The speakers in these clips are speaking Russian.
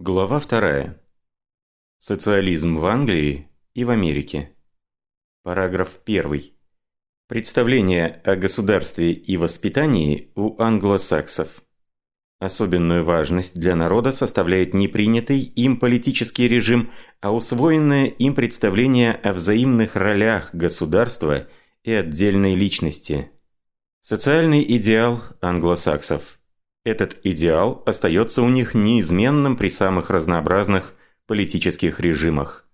Глава 2. Социализм в Англии и в Америке. Параграф 1. Представление о государстве и воспитании у англосаксов. Особенную важность для народа составляет не принятый им политический режим, а усвоенное им представление о взаимных ролях государства и отдельной личности. Социальный идеал англосаксов – этот идеал остается у них неизменным при самых разнообразных политических режимах.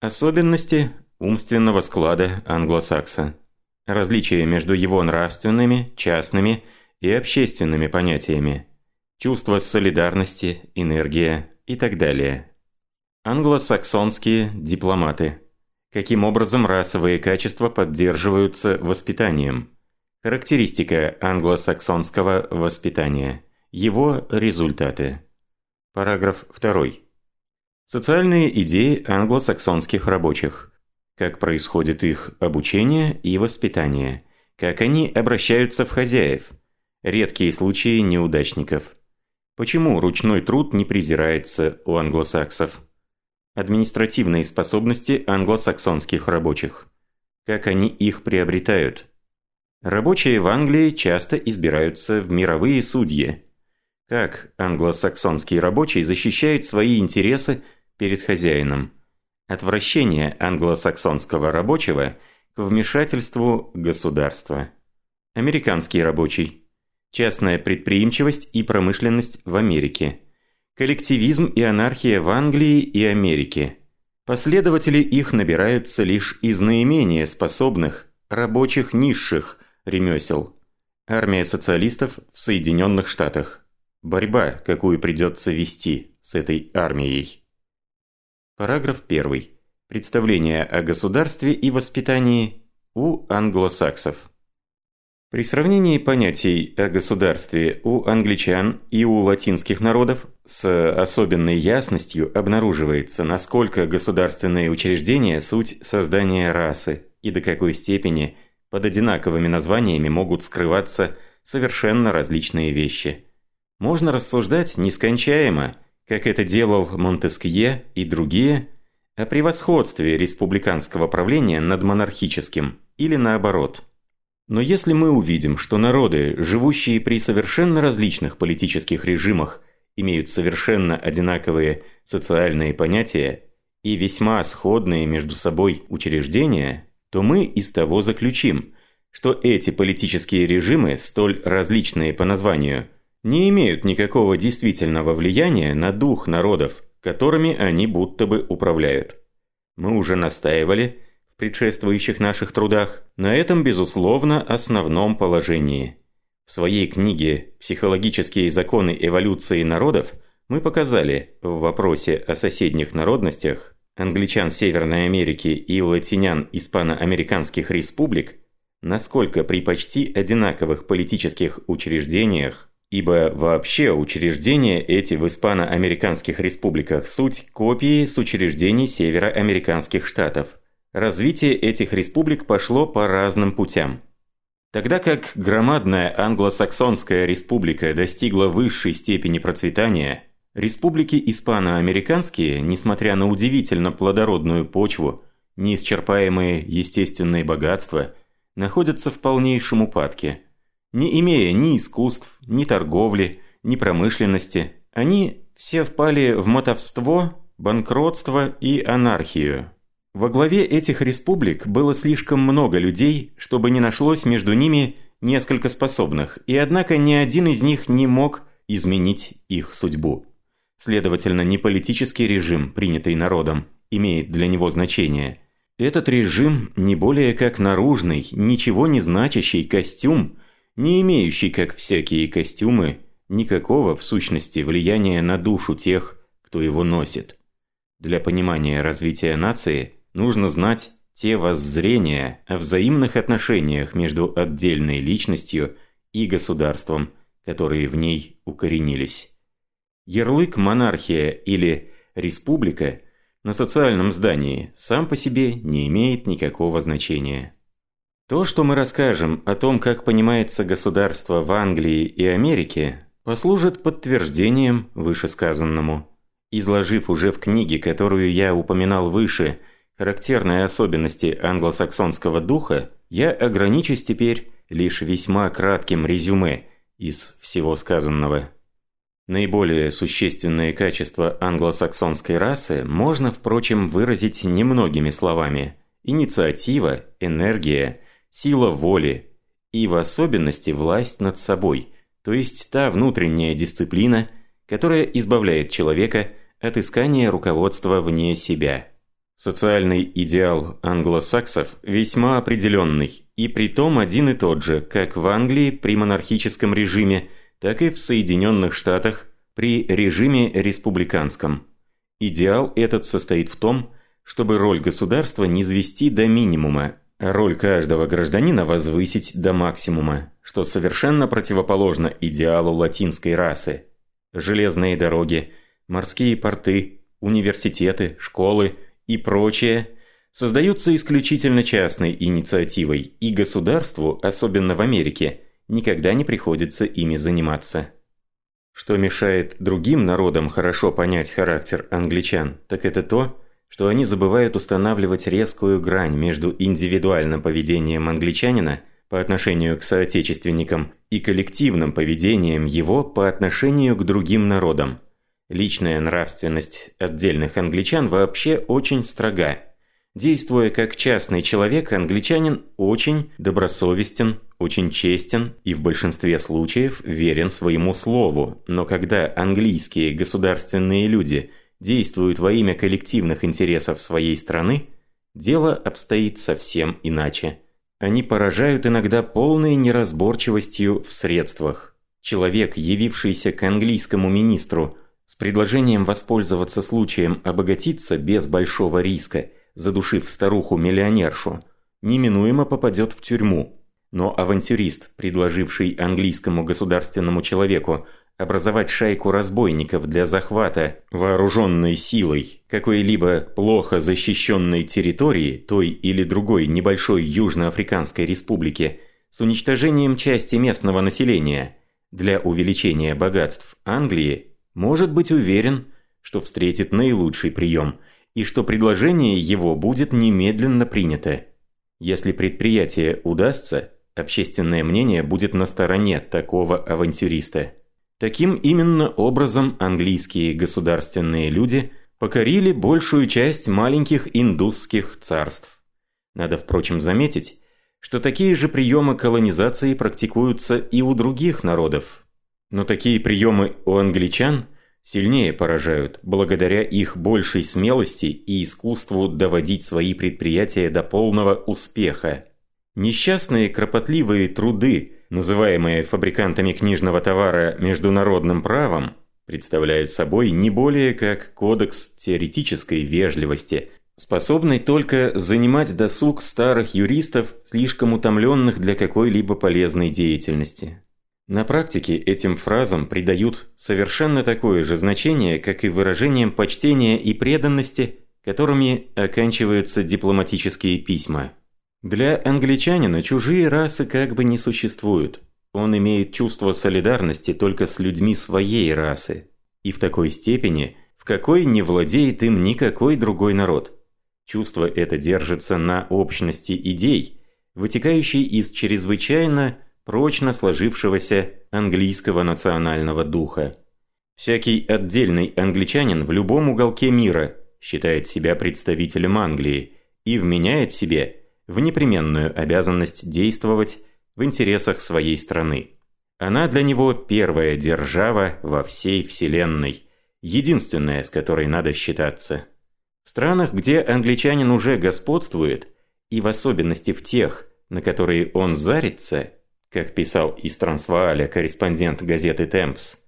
Особенности умственного склада англосакса. Различия между его нравственными, частными и общественными понятиями. Чувство солидарности, энергия и так далее. Англосаксонские дипломаты. Каким образом расовые качества поддерживаются воспитанием. Характеристика англосаксонского воспитания. Его результаты. Параграф 2. Социальные идеи англосаксонских рабочих. Как происходит их обучение и воспитание. Как они обращаются в хозяев. Редкие случаи неудачников. Почему ручной труд не презирается у англосаксов? Административные способности англосаксонских рабочих. Как они их приобретают? Рабочие в Англии часто избираются в мировые судьи. Как англосаксонский рабочий защищает свои интересы перед хозяином? Отвращение англосаксонского рабочего к вмешательству государства. Американский рабочий. Частная предприимчивость и промышленность в Америке. Коллективизм и анархия в Англии и Америке. Последователи их набираются лишь из наименее способных, рабочих низших, ремесел. Армия социалистов в Соединенных Штатах. Борьба, какую придется вести с этой армией. Параграф 1. Представление о государстве и воспитании у англосаксов. При сравнении понятий о государстве у англичан и у латинских народов с особенной ясностью обнаруживается, насколько государственные учреждения – суть создания расы и до какой степени – под одинаковыми названиями могут скрываться совершенно различные вещи. Можно рассуждать нескончаемо, как это делал Монтескье и другие, о превосходстве республиканского правления над монархическим, или наоборот. Но если мы увидим, что народы, живущие при совершенно различных политических режимах, имеют совершенно одинаковые социальные понятия и весьма сходные между собой учреждения – то мы из того заключим, что эти политические режимы, столь различные по названию, не имеют никакого действительного влияния на дух народов, которыми они будто бы управляют. Мы уже настаивали в предшествующих наших трудах на этом, безусловно, основном положении. В своей книге «Психологические законы эволюции народов» мы показали в вопросе о соседних народностях англичан Северной Америки и латинян испано-американских республик, насколько при почти одинаковых политических учреждениях, ибо вообще учреждения эти в испано-американских республиках суть копии с учреждений североамериканских штатов. Развитие этих республик пошло по разным путям. Тогда как громадная англосаксонская республика достигла высшей степени процветания – Республики испано-американские, несмотря на удивительно плодородную почву, неисчерпаемые естественные богатства, находятся в полнейшем упадке. Не имея ни искусств, ни торговли, ни промышленности, они все впали в мотовство, банкротство и анархию. Во главе этих республик было слишком много людей, чтобы не нашлось между ними несколько способных, и однако ни один из них не мог изменить их судьбу. Следовательно, не политический режим, принятый народом, имеет для него значение. Этот режим не более как наружный, ничего не значащий костюм, не имеющий, как всякие костюмы, никакого, в сущности, влияния на душу тех, кто его носит. Для понимания развития нации нужно знать те воззрения о взаимных отношениях между отдельной личностью и государством, которые в ней укоренились. Ярлык «монархия» или «республика» на социальном здании сам по себе не имеет никакого значения. То, что мы расскажем о том, как понимается государство в Англии и Америке, послужит подтверждением вышесказанному. Изложив уже в книге, которую я упоминал выше, характерные особенности англосаксонского духа, я ограничусь теперь лишь весьма кратким резюме из всего сказанного. Наиболее существенные качества англосаксонской расы можно, впрочем, выразить немногими словами. Инициатива, энергия, сила воли и в особенности власть над собой, то есть та внутренняя дисциплина, которая избавляет человека от искания руководства вне себя. Социальный идеал англосаксов весьма определенный, и притом один и тот же, как в Англии при монархическом режиме, так и в Соединенных Штатах при режиме республиканском. Идеал этот состоит в том, чтобы роль государства не звести до минимума, роль каждого гражданина возвысить до максимума, что совершенно противоположно идеалу латинской расы. Железные дороги, морские порты, университеты, школы – и прочее создаются исключительно частной инициативой, и государству, особенно в Америке, никогда не приходится ими заниматься. Что мешает другим народам хорошо понять характер англичан, так это то, что они забывают устанавливать резкую грань между индивидуальным поведением англичанина по отношению к соотечественникам и коллективным поведением его по отношению к другим народам. Личная нравственность отдельных англичан вообще очень строга. Действуя как частный человек, англичанин очень добросовестен, очень честен и в большинстве случаев верен своему слову. Но когда английские государственные люди действуют во имя коллективных интересов своей страны, дело обстоит совсем иначе. Они поражают иногда полной неразборчивостью в средствах. Человек, явившийся к английскому министру с предложением воспользоваться случаем обогатиться без большого риска, задушив старуху-миллионершу, неминуемо попадет в тюрьму. Но авантюрист, предложивший английскому государственному человеку образовать шайку разбойников для захвата вооруженной силой какой-либо плохо защищенной территории той или другой небольшой южноафриканской республики с уничтожением части местного населения для увеличения богатств Англии может быть уверен, что встретит наилучший прием и что предложение его будет немедленно принято. Если предприятие удастся, общественное мнение будет на стороне такого авантюриста. Таким именно образом английские государственные люди покорили большую часть маленьких индусских царств. Надо, впрочем, заметить, что такие же приемы колонизации практикуются и у других народов, но такие приемы у англичан сильнее поражают, благодаря их большей смелости и искусству доводить свои предприятия до полного успеха. Несчастные кропотливые труды, называемые фабрикантами книжного товара международным правом, представляют собой не более как кодекс теоретической вежливости, способный только занимать досуг старых юристов, слишком утомленных для какой-либо полезной деятельности. На практике этим фразам придают совершенно такое же значение, как и выражениям почтения и преданности, которыми оканчиваются дипломатические письма. Для англичанина чужие расы как бы не существуют. Он имеет чувство солидарности только с людьми своей расы. И в такой степени, в какой не владеет им никакой другой народ. Чувство это держится на общности идей, вытекающей из чрезвычайно прочно сложившегося английского национального духа. Всякий отдельный англичанин в любом уголке мира считает себя представителем Англии и вменяет себе в непременную обязанность действовать в интересах своей страны. Она для него первая держава во всей вселенной, единственная, с которой надо считаться. В странах, где англичанин уже господствует, и в особенности в тех, на которые он зарится – как писал из Трансвааля корреспондент газеты «Темпс».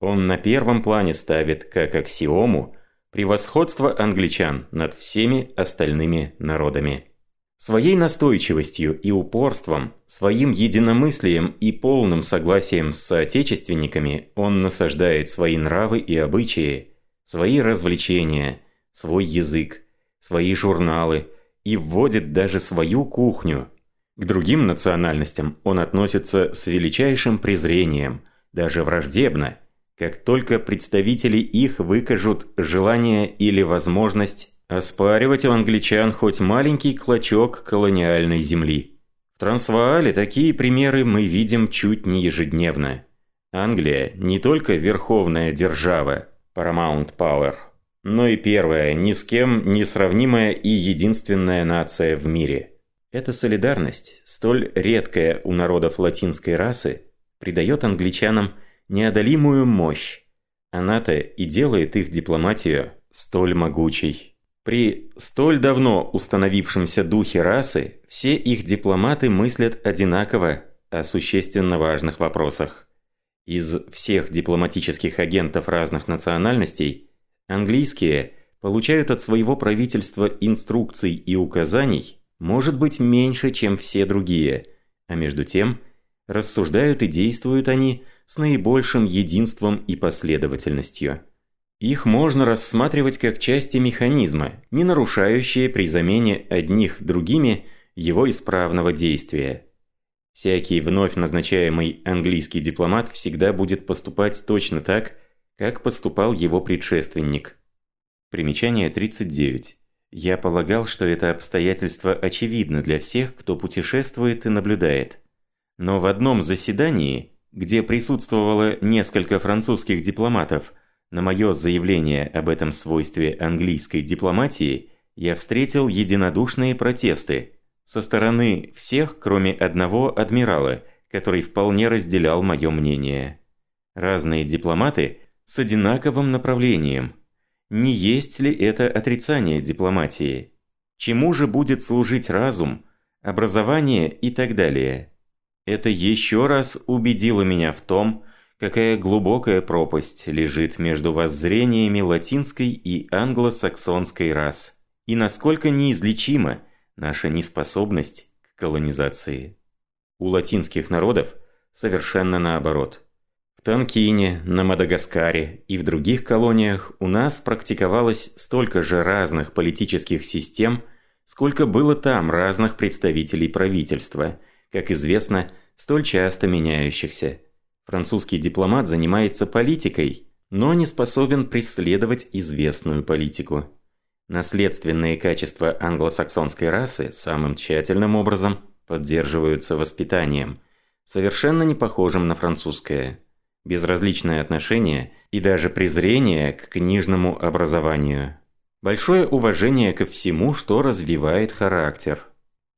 Он на первом плане ставит как аксиому превосходство англичан над всеми остальными народами. Своей настойчивостью и упорством, своим единомыслием и полным согласием с соотечественниками он насаждает свои нравы и обычаи, свои развлечения, свой язык, свои журналы и вводит даже свою кухню – к другим национальностям он относится с величайшим презрением, даже враждебно, как только представители их выкажут желание или возможность оспаривать у англичан хоть маленький клочок колониальной земли. В Трансваале такие примеры мы видим чуть не ежедневно. Англия не только верховная держава, Paramount Power, но и первая, ни с кем не сравнимая и единственная нация в мире. Эта солидарность, столь редкая у народов латинской расы, придает англичанам неодолимую мощь. Она-то и делает их дипломатию столь могучей. При столь давно установившемся духе расы все их дипломаты мыслят одинаково о существенно важных вопросах. Из всех дипломатических агентов разных национальностей английские получают от своего правительства инструкций и указаний может быть меньше, чем все другие, а между тем рассуждают и действуют они с наибольшим единством и последовательностью. Их можно рассматривать как части механизма, не нарушающие при замене одних другими его исправного действия. Всякий вновь назначаемый английский дипломат всегда будет поступать точно так, как поступал его предшественник. Примечание 39. Я полагал, что это обстоятельство очевидно для всех, кто путешествует и наблюдает. Но в одном заседании, где присутствовало несколько французских дипломатов, на мое заявление об этом свойстве английской дипломатии я встретил единодушные протесты – со стороны всех, кроме одного адмирала, который вполне разделял мое мнение. Разные дипломаты с одинаковым направлением. Не есть ли это отрицание дипломатии? Чему же будет служить разум, образование и так далее? Это еще раз убедило меня в том, какая глубокая пропасть лежит между воззрениями латинской и англосаксонской рас, и насколько неизлечимо – наша неспособность к колонизации. У латинских народов совершенно наоборот. В Танкине, на Мадагаскаре и в других колониях у нас практиковалось столько же разных политических систем, сколько было там разных представителей правительства, как известно, столь часто меняющихся. Французский дипломат занимается политикой, но не способен преследовать известную политику. Наследственные качества англосаксонской расы самым тщательным образом поддерживаются воспитанием, совершенно не похожим на французское. Безразличное отношение и даже презрение к книжному образованию. Большое уважение ко всему, что развивает характер.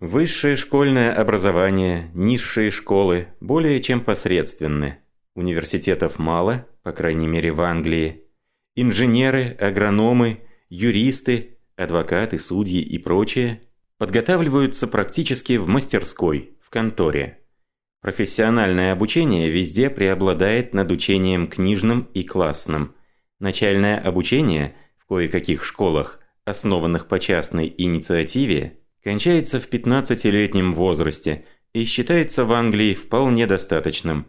Высшее школьное образование, низшие школы более чем посредственны. Университетов мало, по крайней мере в Англии. Инженеры, агрономы – юристы, адвокаты, судьи и прочее подготавливаются практически в мастерской, в конторе. Профессиональное обучение везде преобладает над учением книжным и классным. Начальное обучение в кое-каких школах, основанных по частной инициативе, кончается в 15-летнем возрасте и считается в Англии вполне достаточным.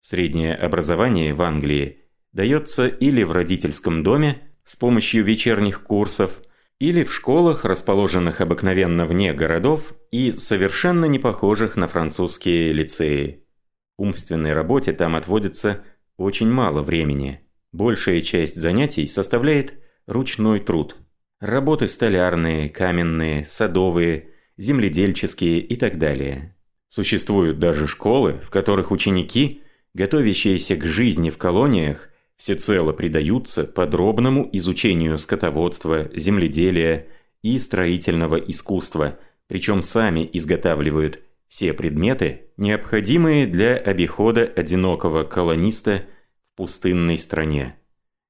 Среднее образование в Англии дается или в родительском доме, с помощью вечерних курсов или в школах, расположенных обыкновенно вне городов и совершенно не похожих на французские лицеи. Умственной работе там отводится очень мало времени. Большая часть занятий составляет ручной труд. Работы столярные, каменные, садовые, земледельческие и так далее. Существуют даже школы, в которых ученики, готовящиеся к жизни в колониях, всецело предаются подробному изучению скотоводства, земледелия и строительного искусства, причем сами изготавливают все предметы, необходимые для обихода одинокого колониста в пустынной стране.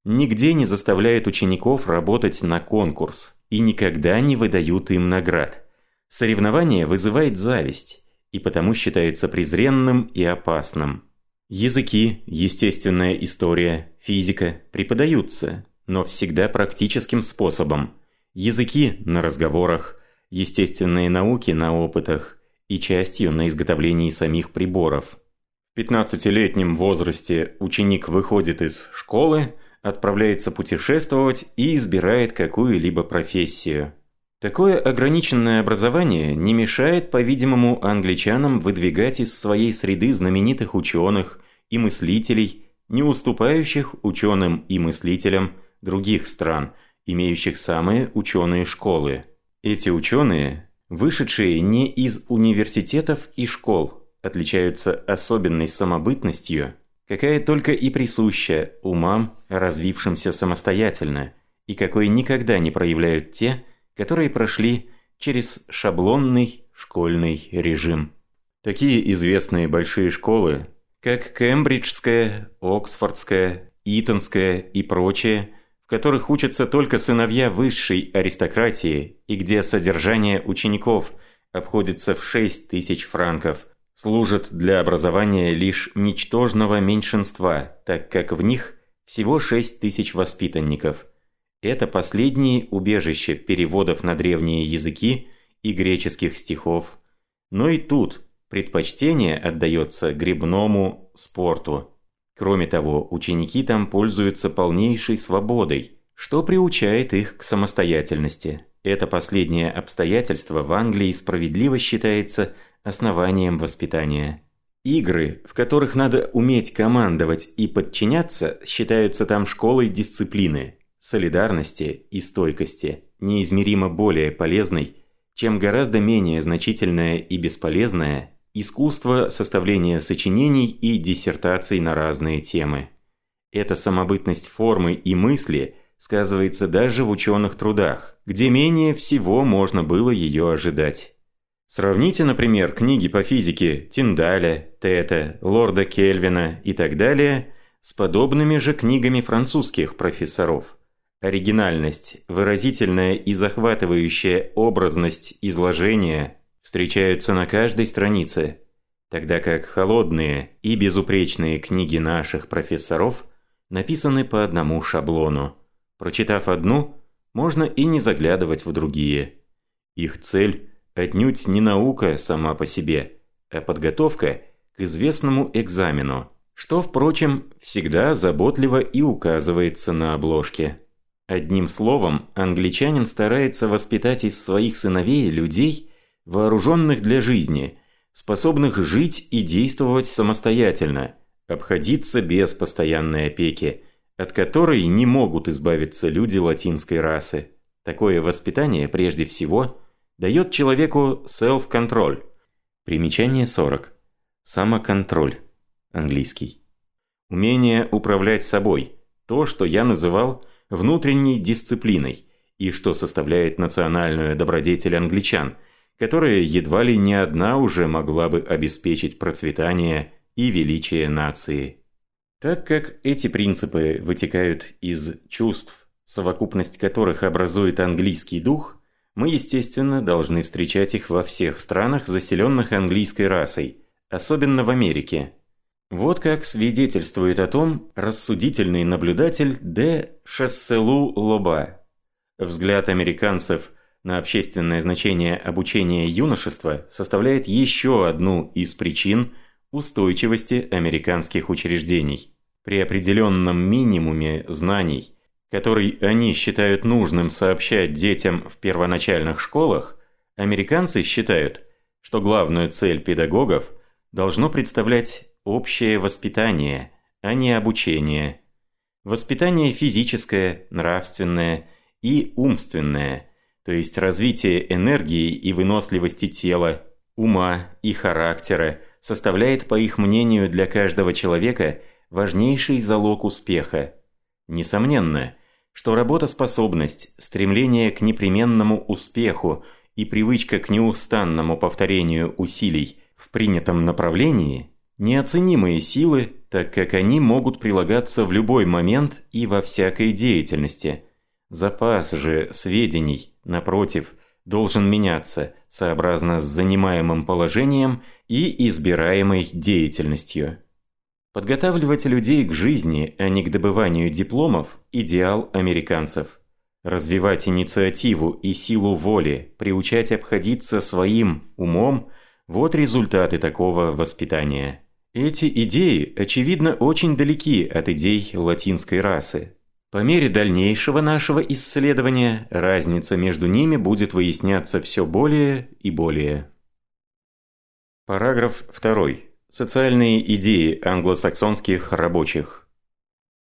Нигде не заставляют учеников работать на конкурс и никогда не выдают им наград. Соревнование вызывает зависть и потому считается презренным и опасным. Языки, естественная история, физика преподаются, но всегда практическим способом. Языки на разговорах, естественные науки на опытах и частью на изготовлении самих приборов. В 15-летнем возрасте ученик выходит из школы, отправляется путешествовать и избирает какую-либо профессию. Такое ограниченное образование не мешает, по-видимому, англичанам выдвигать из своей среды знаменитых ученых и мыслителей не уступающих ученым и мыслителям других стран, имеющих самые ученые школы. Эти ученые, вышедшие не из университетов и школ, отличаются особенной самобытностью, какая только и присуща умам, развившимся самостоятельно, и какой никогда не проявляют те, которые прошли через шаблонный школьный режим. Такие известные большие школы, как Кембриджская, Оксфордская, Итонская и прочие, в которых учатся только сыновья высшей аристократии и где содержание учеников обходится в 6 тысяч франков, служат для образования лишь ничтожного меньшинства, так как в них всего 6 тысяч воспитанников. Это последние убежища переводов на древние языки и греческих стихов. Но и тут – Предпочтение отдается грибному спорту. Кроме того, ученики там пользуются полнейшей свободой, что приучает их к самостоятельности. Это последнее обстоятельство в Англии справедливо считается основанием воспитания. Игры, в которых надо уметь командовать и подчиняться, считаются там школой дисциплины, солидарности и стойкости, неизмеримо более полезной, чем гораздо менее значительная и бесполезная искусство составления сочинений и диссертаций на разные темы. Эта самобытность формы и мысли сказывается даже в ученых трудах, где менее всего можно было ее ожидать. Сравните, например, книги по физике Тиндаля, Тета, Лорда Кельвина и так далее с подобными же книгами французских профессоров. Оригинальность, выразительная и захватывающая образность изложения встречаются на каждой странице, тогда как холодные и безупречные книги наших профессоров написаны по одному шаблону. Прочитав одну, можно и не заглядывать в другие. Их цель отнюдь не наука сама по себе, а подготовка к известному экзамену, что, впрочем, всегда заботливо и указывается на обложке. Одним словом, англичанин старается воспитать из своих сыновей людей, вооруженных для жизни, способных жить и действовать самостоятельно, обходиться без постоянной опеки, от которой не могут избавиться люди латинской расы. Такое воспитание, прежде всего, дает человеку self-control. Примечание 40. Самоконтроль. Английский. Умение управлять собой. То, что я называл внутренней дисциплиной и что составляет национальную добродетель англичан – которая едва ли не одна уже могла бы обеспечить процветание и величие нации. Так как эти принципы вытекают из чувств, совокупность которых образует английский дух, мы, естественно, должны встречать их во всех странах, заселенных английской расой, особенно в Америке. Вот как свидетельствует о том рассудительный наблюдатель Д. Шесселу Лоба. Взгляд американцев на общественное значение обучения юношества составляет еще одну из причин устойчивости американских учреждений. При определенном минимуме знаний, который они считают нужным сообщать детям в первоначальных школах, американцы считают, что главную цель педагогов должно представлять общее воспитание, а не обучение. Воспитание физическое, нравственное и умственное – то есть развитие энергии и выносливости тела, ума и характера, составляет, по их мнению, для каждого человека важнейший залог успеха. Несомненно, что работоспособность, стремление к непременному успеху и привычка к неустанному повторению усилий в принятом направлении – неоценимые силы, так как они могут прилагаться в любой момент и во всякой деятельности. Запас же сведений – напротив, должен меняться сообразно с занимаемым положением и избираемой деятельностью. Подготавливать людей к жизни, а не к добыванию дипломов – идеал американцев. Развивать инициативу и силу воли, приучать обходиться своим умом – вот результаты такого воспитания. Эти идеи, очевидно, очень далеки от идей латинской расы. По мере дальнейшего нашего исследования разница между ними будет выясняться все более и более. Параграф 2. Социальные идеи англосаксонских рабочих.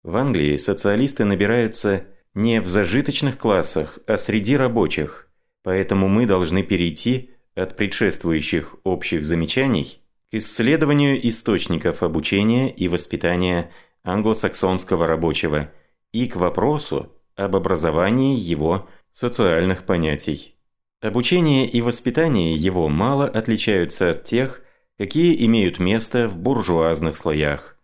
В Англии социалисты набираются не в зажиточных классах, а среди рабочих, поэтому мы должны перейти от предшествующих общих замечаний к исследованию источников обучения и воспитания англосаксонского рабочего и к вопросу об образовании его социальных понятий. Обучение и воспитание его мало отличаются от тех, какие имеют место в буржуазных слоях.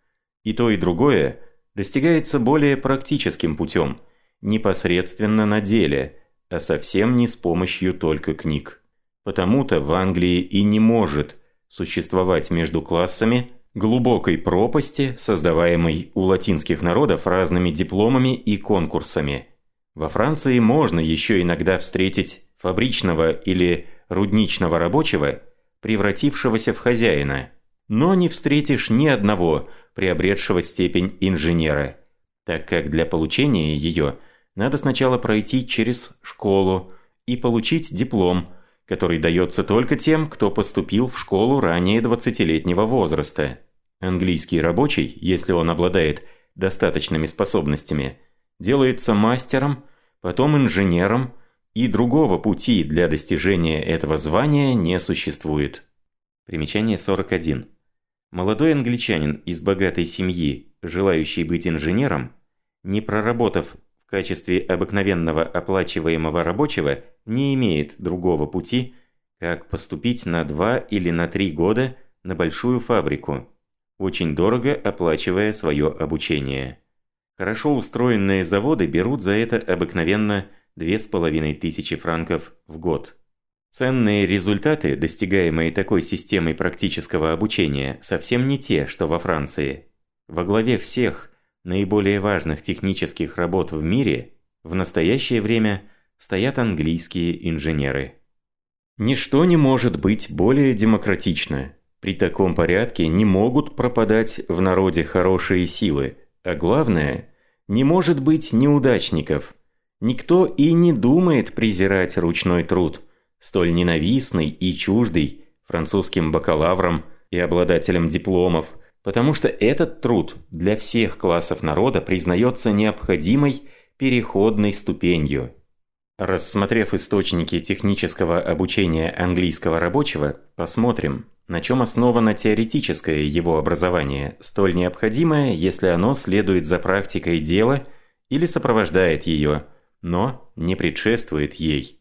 И то, и другое достигается более практическим путем, непосредственно на деле, а совсем не с помощью только книг. Потому-то в Англии и не может существовать между классами глубокой пропасти, создаваемой у латинских народов разными дипломами и конкурсами. Во Франции можно еще иногда встретить фабричного или рудничного рабочего, превратившегося в хозяина, но не встретишь ни одного, приобретшего степень инженера, так как для получения ее надо сначала пройти через школу и получить диплом – который дается только тем, кто поступил в школу ранее 20-летнего возраста. Английский рабочий, если он обладает достаточными способностями, делается мастером, потом инженером, и другого пути для достижения этого звания не существует. Примечание 41. Молодой англичанин из богатой семьи, желающий быть инженером, не проработав качестве обыкновенного оплачиваемого рабочего не имеет другого пути, как поступить на два или на три года на большую фабрику, очень дорого оплачивая свое обучение. Хорошо устроенные заводы берут за это обыкновенно 2500 франков в год. Ценные результаты, достигаемые такой системой практического обучения, совсем не те, что во Франции. Во главе всех наиболее важных технических работ в мире в настоящее время стоят английские инженеры. Ничто не может быть более демократично. При таком порядке не могут пропадать в народе хорошие силы, а главное, не может быть неудачников. Никто и не думает презирать ручной труд, столь ненавистный и чуждый французским бакалаврам и обладателям дипломов – потому что этот труд для всех классов народа признается необходимой переходной ступенью. Рассмотрев источники технического обучения английского рабочего, посмотрим, на чем основано теоретическое его образование, столь необходимое, если оно следует за практикой дела или сопровождает ее, но не предшествует ей.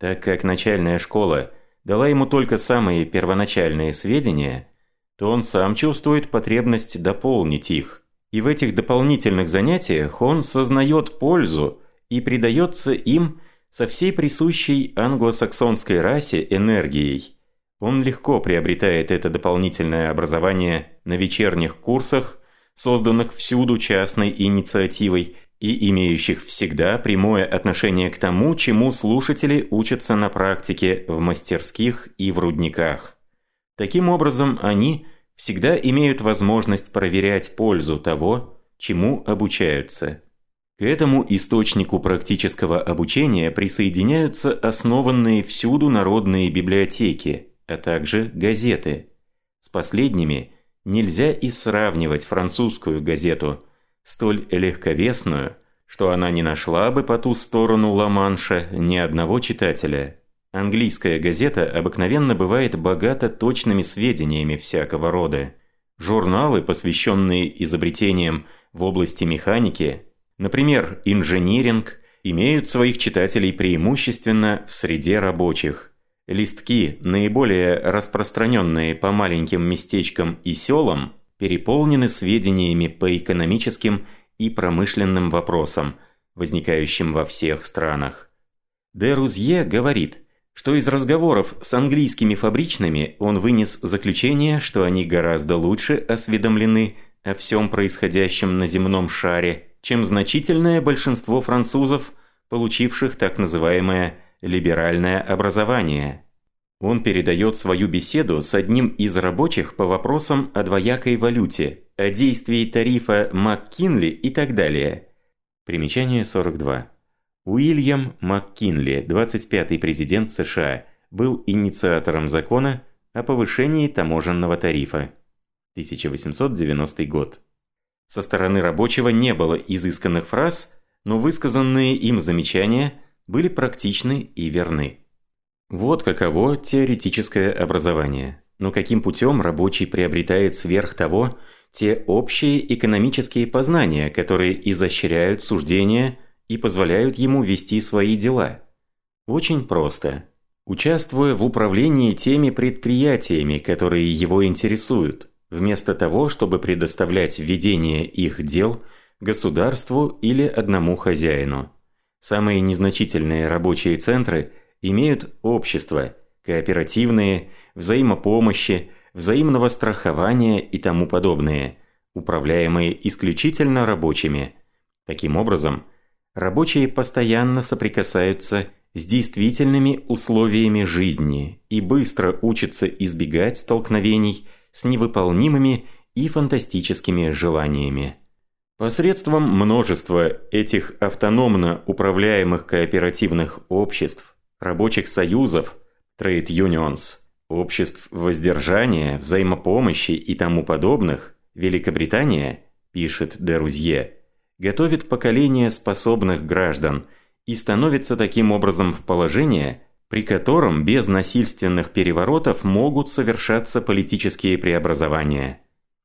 Так как начальная школа дала ему только самые первоначальные сведения – то он сам чувствует потребность дополнить их. И в этих дополнительных занятиях он сознает пользу и предается им со всей присущей англосаксонской расе энергией. Он легко приобретает это дополнительное образование на вечерних курсах, созданных всюду частной инициативой и имеющих всегда прямое отношение к тому, чему слушатели учатся на практике в мастерских и в рудниках. Таким образом, они всегда имеют возможность проверять пользу того, чему обучаются. К этому источнику практического обучения присоединяются основанные всюду народные библиотеки, а также газеты. С последними нельзя и сравнивать французскую газету, столь легковесную, что она не нашла бы по ту сторону Ла-Манша ни одного читателя. Английская газета обыкновенно бывает богата точными сведениями всякого рода. Журналы, посвященные изобретениям в области механики, например, инжиниринг, имеют своих читателей преимущественно в среде рабочих. Листки, наиболее распространенные по маленьким местечкам и селам, переполнены сведениями по экономическим и промышленным вопросам, возникающим во всех странах. Де Рузье говорит – что из разговоров с английскими фабричными он вынес заключение, что они гораздо лучше осведомлены о всем происходящем на земном шаре, чем значительное большинство французов, получивших так называемое «либеральное образование». Он передает свою беседу с одним из рабочих по вопросам о двоякой валюте, о действии тарифа МакКинли и так далее. Примечание 42. Уильям МакКинли, 25-й президент США, был инициатором закона о повышении таможенного тарифа. 1890 год. Со стороны рабочего не было изысканных фраз, но высказанные им замечания были практичны и верны. Вот каково теоретическое образование. Но каким путем рабочий приобретает сверх того те общие экономические познания, которые изощряют суждения и позволяют ему вести свои дела? Очень просто. Участвуя в управлении теми предприятиями, которые его интересуют, вместо того, чтобы предоставлять ведение их дел государству или одному хозяину. Самые незначительные рабочие центры имеют общества, кооперативные, взаимопомощи, взаимного страхования и тому подобное, управляемые исключительно рабочими. Таким образом, рабочие постоянно соприкасаются с действительными условиями жизни и быстро учатся избегать столкновений с невыполнимыми и фантастическими желаниями. Посредством множества этих автономно управляемых кооперативных обществ, рабочих союзов, trade unions, обществ воздержания, взаимопомощи и тому подобных, Великобритания, пишет Дерузье, готовит поколение способных граждан и становится таким образом в положение, при котором без насильственных переворотов могут совершаться политические преобразования.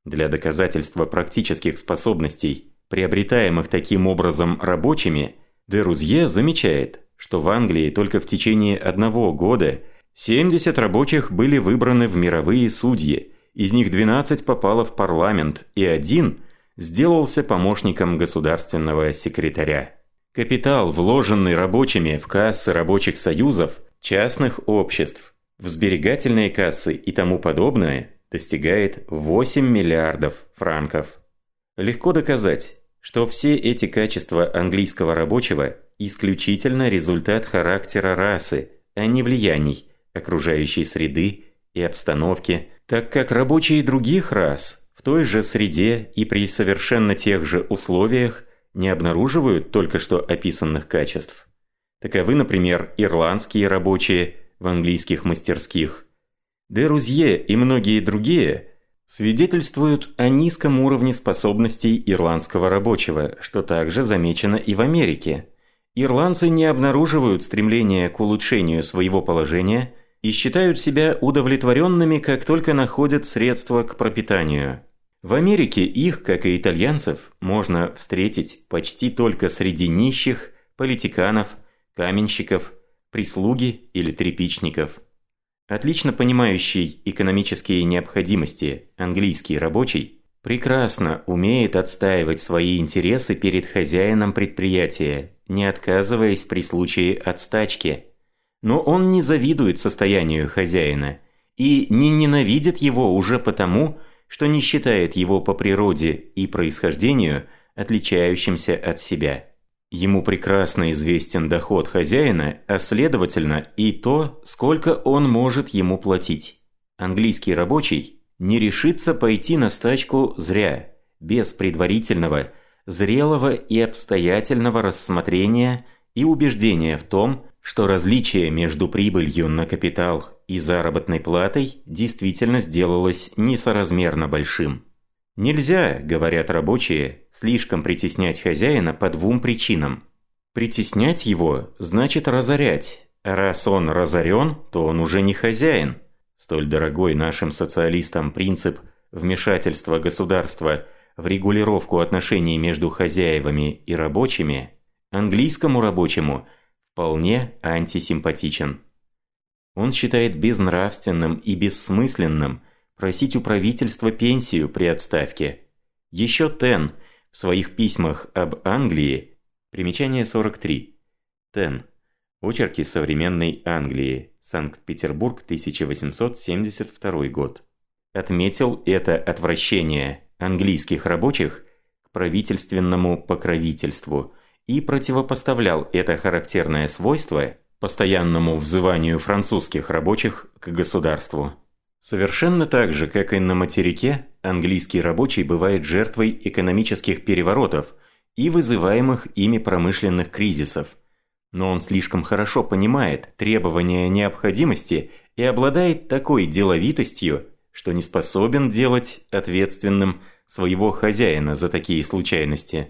Для доказательства практических способностей, приобретаемых таким образом рабочими, Дерузье замечает, что в Англии только в течение одного года 70 рабочих были выбраны в мировые судьи, из них 12 попало в парламент и один сделался помощником государственного секретаря. Капитал, вложенный рабочими в кассы рабочих союзов, частных обществ, в сберегательные кассы и тому подобное достигает 8 миллиардов франков. Легко доказать, что все эти качества английского рабочего исключительно результат характера расы, а не влияний окружающей среды и обстановки, так как рабочие других рас в той же среде и при совершенно тех же условиях не обнаруживают только что описанных качеств. Таковы, например, ирландские рабочие в английских мастерских. Дерузье и многие другие свидетельствуют о низком уровне способностей ирландского рабочего, что также замечено и в Америке. Ирландцы не обнаруживают стремления к улучшению своего положения и считают себя удовлетворенными, как только находят средства к пропитанию. В Америке их, как и итальянцев, можно встретить почти только среди нищих, политиканов – каменщиков, прислуги или тряпичников. Отлично понимающий экономические необходимости английский рабочий прекрасно умеет отстаивать свои интересы перед хозяином предприятия, не отказываясь при случае от стачки. Но он не завидует состоянию хозяина и не ненавидит его уже потому, что не считает его по природе и происхождению отличающимся от себя. Ему прекрасно известен доход хозяина, а следовательно и то, сколько он может ему платить. Английский рабочий не решится пойти на стачку зря, без предварительного, зрелого и обстоятельного рассмотрения и убеждения в том, что различие между прибылью на капитал и заработной платой действительно сделалось несоразмерно большим. Нельзя, говорят рабочие, слишком притеснять хозяина по двум причинам. Притеснять его значит разорять, раз он разорен, то он уже не хозяин. Столь дорогой нашим социалистам принцип вмешательства государства в регулировку отношений между хозяевами и рабочими английскому рабочему вполне антисимпатичен. Он считает безнравственным и бессмысленным – просить у правительства пенсию при отставке. Еще Тен в своих письмах об Англии, примечание 43. Тен. Очерки современной Англии. Санкт-Петербург, 1872 год. Отметил это отвращение английских рабочих к правительственному покровительству и противопоставлял это характерное свойство постоянному взыванию французских рабочих к государству. Совершенно так же, как и на материке, английский рабочий бывает жертвой экономических переворотов и вызываемых ими промышленных кризисов. Но он слишком хорошо понимает требования необходимости и обладает такой деловитостью, что не способен делать ответственным своего хозяина за такие случайности.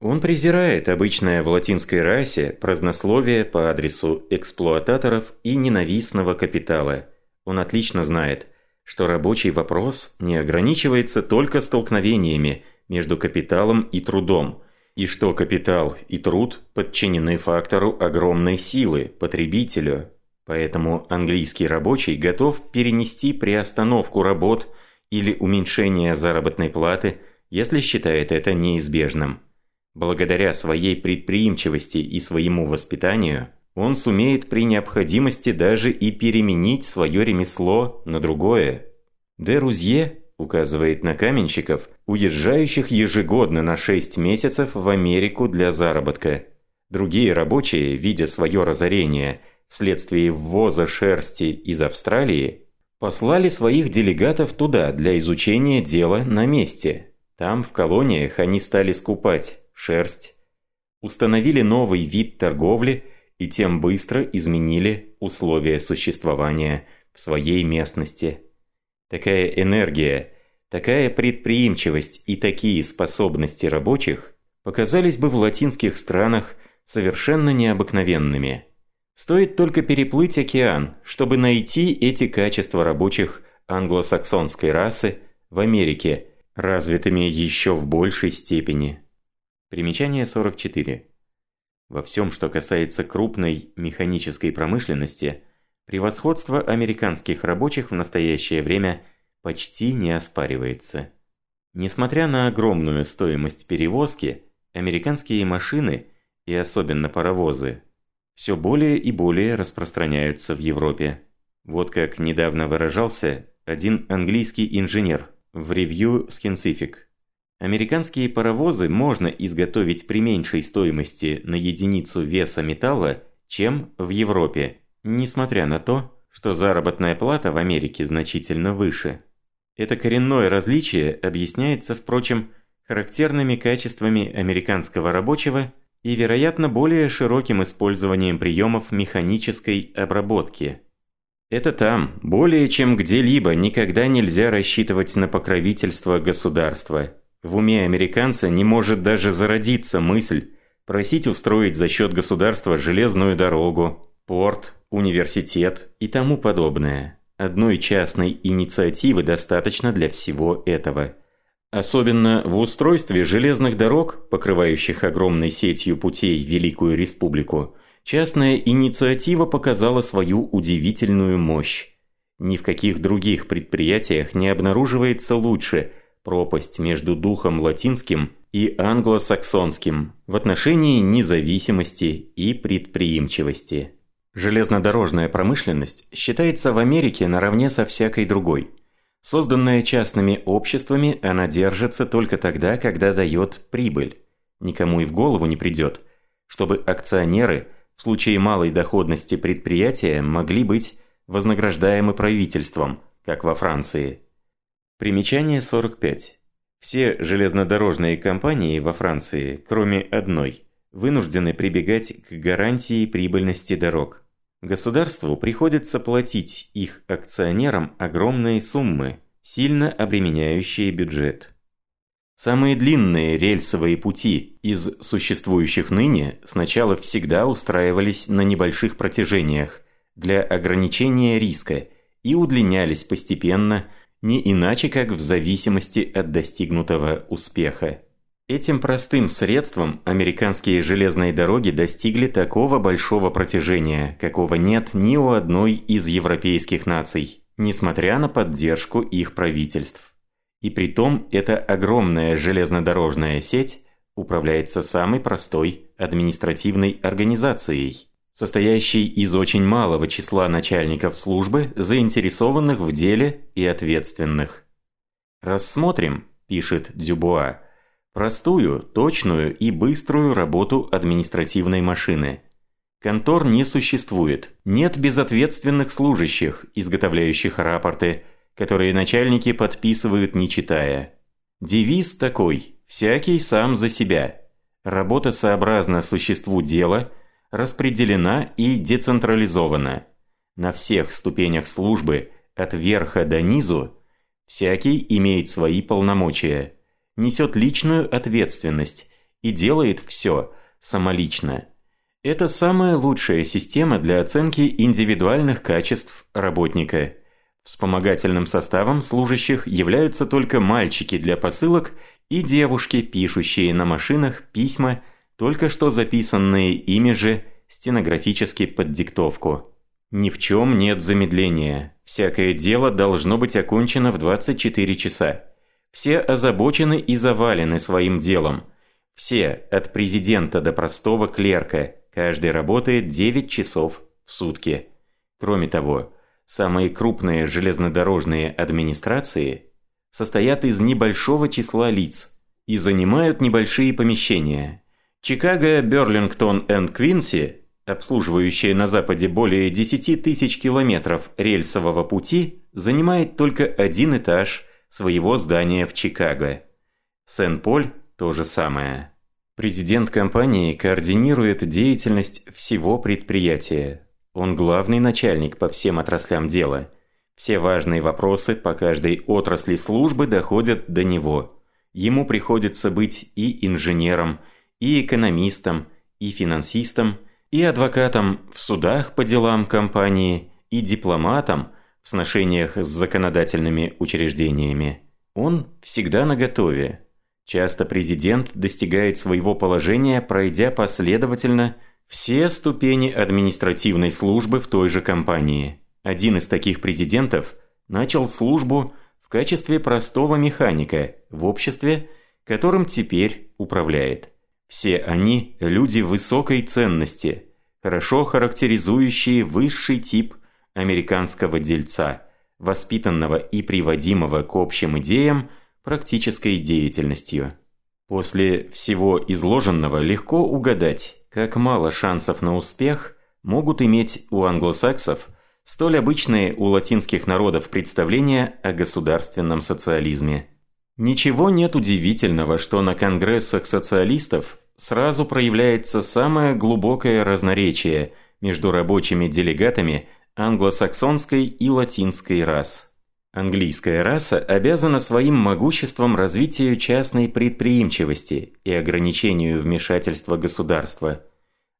Он презирает обычное в латинской расе празднословие по адресу эксплуататоров и ненавистного капитала. Он отлично знает, что рабочий вопрос не ограничивается только столкновениями между капиталом и трудом, и что капитал и труд подчинены фактору огромной силы, потребителю. Поэтому английский рабочий готов перенести приостановку работ или уменьшение заработной платы, если считает это неизбежным. Благодаря своей предприимчивости и своему воспитанию, он сумеет при необходимости даже и переменить свое ремесло на другое. Де Рузье указывает на каменщиков, уезжающих ежегодно на 6 месяцев в Америку для заработка. Другие рабочие, видя свое разорение вследствие ввоза шерсти из Австралии, послали своих делегатов туда для изучения дела на месте. Там, в колониях, они стали скупать шерсть, установили новый вид торговли и тем быстро изменили условия существования в своей местности. Такая энергия, такая предприимчивость и такие способности рабочих показались бы в латинских странах совершенно необыкновенными. Стоит только переплыть океан, чтобы найти эти качества рабочих англосаксонской расы в Америке, развитыми еще в большей степени. Примечание 44. Во всем, что касается крупной механической промышленности, превосходство американских рабочих в настоящее время почти не оспаривается. Несмотря на огромную стоимость перевозки, американские машины, и особенно паровозы, все более и более распространяются в Европе. Вот как недавно выражался один английский инженер в ревью Scientific. Американские паровозы можно изготовить при меньшей стоимости на единицу веса металла, чем в Европе, несмотря на то, что заработная плата в Америке значительно выше. Это коренное различие объясняется, впрочем, характерными качествами американского рабочего и, вероятно, более широким использованием приемов механической обработки. Это там, более чем где-либо, никогда нельзя рассчитывать на покровительство государства. В уме американца не может даже зародиться мысль просить устроить за счет государства железную дорогу, порт, университет и тому подобное. Одной частной инициативы достаточно для всего этого. Особенно в устройстве железных дорог, покрывающих огромной сетью путей Великую Республику, частная инициатива показала свою удивительную мощь. Ни в каких других предприятиях не обнаруживается лучше – пропасть между духом латинским и англосаксонским в отношении независимости и предприимчивости. Железнодорожная промышленность считается в Америке наравне со всякой другой. Созданная частными обществами, она держится только тогда, когда дает прибыль. Никому и в голову не придет, чтобы акционеры в случае малой доходности предприятия могли быть вознаграждаемы правительством, как во Франции. Примечание 45. Все железнодорожные компании во Франции, кроме одной, вынуждены прибегать к гарантии прибыльности дорог. Государству приходится платить их акционерам огромные суммы, сильно обременяющие бюджет. Самые длинные рельсовые пути из существующих ныне сначала всегда устраивались на небольших протяжениях для ограничения риска и удлинялись постепенно – не иначе как в зависимости от достигнутого успеха. Этим простым средством американские железные дороги достигли такого большого протяжения, какого нет ни у одной из европейских наций, несмотря на поддержку их правительств. И при том эта огромная железнодорожная сеть управляется самой простой административной организацией, состоящий из очень малого числа начальников службы, заинтересованных в деле и ответственных. «Рассмотрим», – пишет Дюбуа, – «простую, точную и быструю работу административной машины. Контор не существует, нет безответственных служащих, изготовляющих рапорты, которые начальники подписывают не читая. Девиз такой – «всякий сам за себя». Работа сообразна существу дела – распределена и децентрализована. На всех ступенях службы, от верха до низу, всякий имеет свои полномочия. несет личную ответственность и делает все самолично. Это самая лучшая система для оценки индивидуальных качеств работника. Вспомогательным составом служащих являются только мальчики для посылок и девушки, пишущие на машинах письма, только что записанные ими же стенографически под диктовку. Ни в чем нет замедления. Всякое дело должно быть окончено в 24 часа. Все озабочены и завалены своим делом. Все, от президента до простого клерка, каждый работает 9 часов в сутки. Кроме того, самые крупные железнодорожные администрации состоят из небольшого числа лиц и занимают небольшие помещения. Чикаго, Берлингтон и Квинси обслуживающая на Западе более 10 тысяч километров рельсового пути, занимает только один этаж своего здания в Чикаго. Сен-Поль – то же самое. Президент компании координирует деятельность всего предприятия. Он главный начальник по всем отраслям дела. Все важные вопросы по каждой отрасли службы доходят до него. Ему приходится быть и инженером, и экономистом, и финансистом – и адвокатом в судах по делам компании, и дипломатом в сношениях с законодательными учреждениями. Он всегда наготове. Часто президент достигает своего положения, пройдя последовательно все ступени административной службы в той же компании. Один из таких президентов начал службу в качестве простого механика в обществе, которым теперь управляет. Все они – люди высокой ценности, хорошо характеризующие высший тип американского дельца, воспитанного и приводимого к общим идеям практической деятельностью. После всего изложенного легко угадать, как мало шансов на успех могут иметь у англосаксов столь обычные у латинских народов представления о государственном социализме. Ничего нет удивительного, что на конгрессах социалистов сразу проявляется самое глубокое разноречие между рабочими делегатами англосаксонской и латинской рас. Английская раса обязана своим могуществом развитию частной предприимчивости и ограничению вмешательства государства.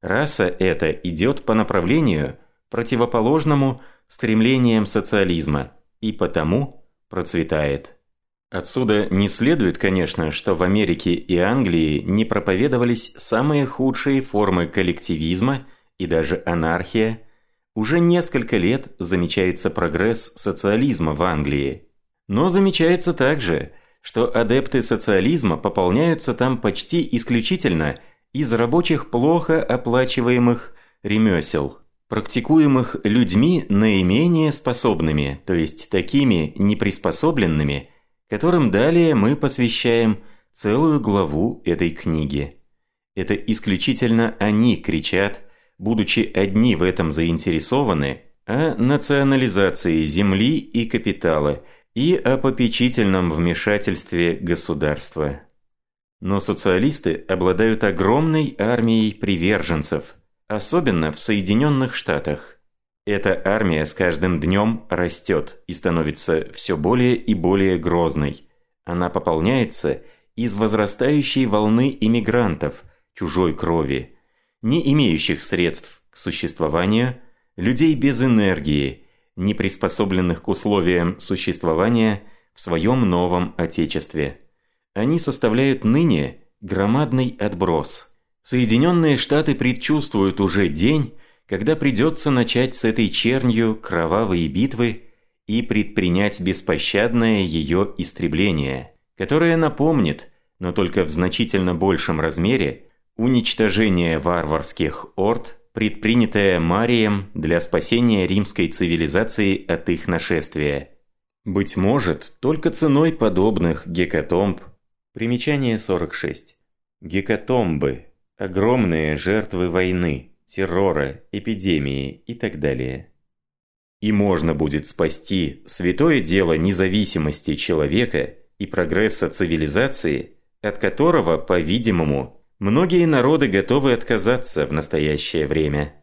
Раса эта идет по направлению, противоположному стремлениям социализма, и потому процветает. Отсюда не следует, конечно, что в Америке и Англии не проповедовались самые худшие формы коллективизма и даже анархия. Уже несколько лет замечается прогресс социализма в Англии. Но замечается также, что адепты социализма пополняются там почти исключительно из рабочих плохо оплачиваемых ремесел, практикуемых людьми наименее способными, то есть такими неприспособленными – которым далее мы посвящаем целую главу этой книги. Это исключительно они кричат, будучи одни в этом заинтересованы, о национализации земли и капитала и о попечительном вмешательстве государства. Но социалисты обладают огромной армией приверженцев, особенно в Соединенных Штатах. Эта армия с каждым днем растет и становится все более и более грозной. Она пополняется из возрастающей волны иммигрантов чужой крови, не имеющих средств к существованию, людей без энергии, не приспособленных к условиям существования в своем новом отечестве. Они составляют ныне громадный отброс. Соединенные Штаты предчувствуют уже день, когда придется начать с этой чернью кровавые битвы и предпринять беспощадное ее истребление, которое напомнит, но только в значительно большем размере, уничтожение варварских орд, предпринятое Марием для спасения римской цивилизации от их нашествия. Быть может, только ценой подобных гекатомб. Примечание 46. Гекатомбы – огромные жертвы войны, террора, эпидемии и так далее. И можно будет спасти святое дело независимости человека и прогресса цивилизации, от которого, по-видимому, многие народы готовы отказаться в настоящее время.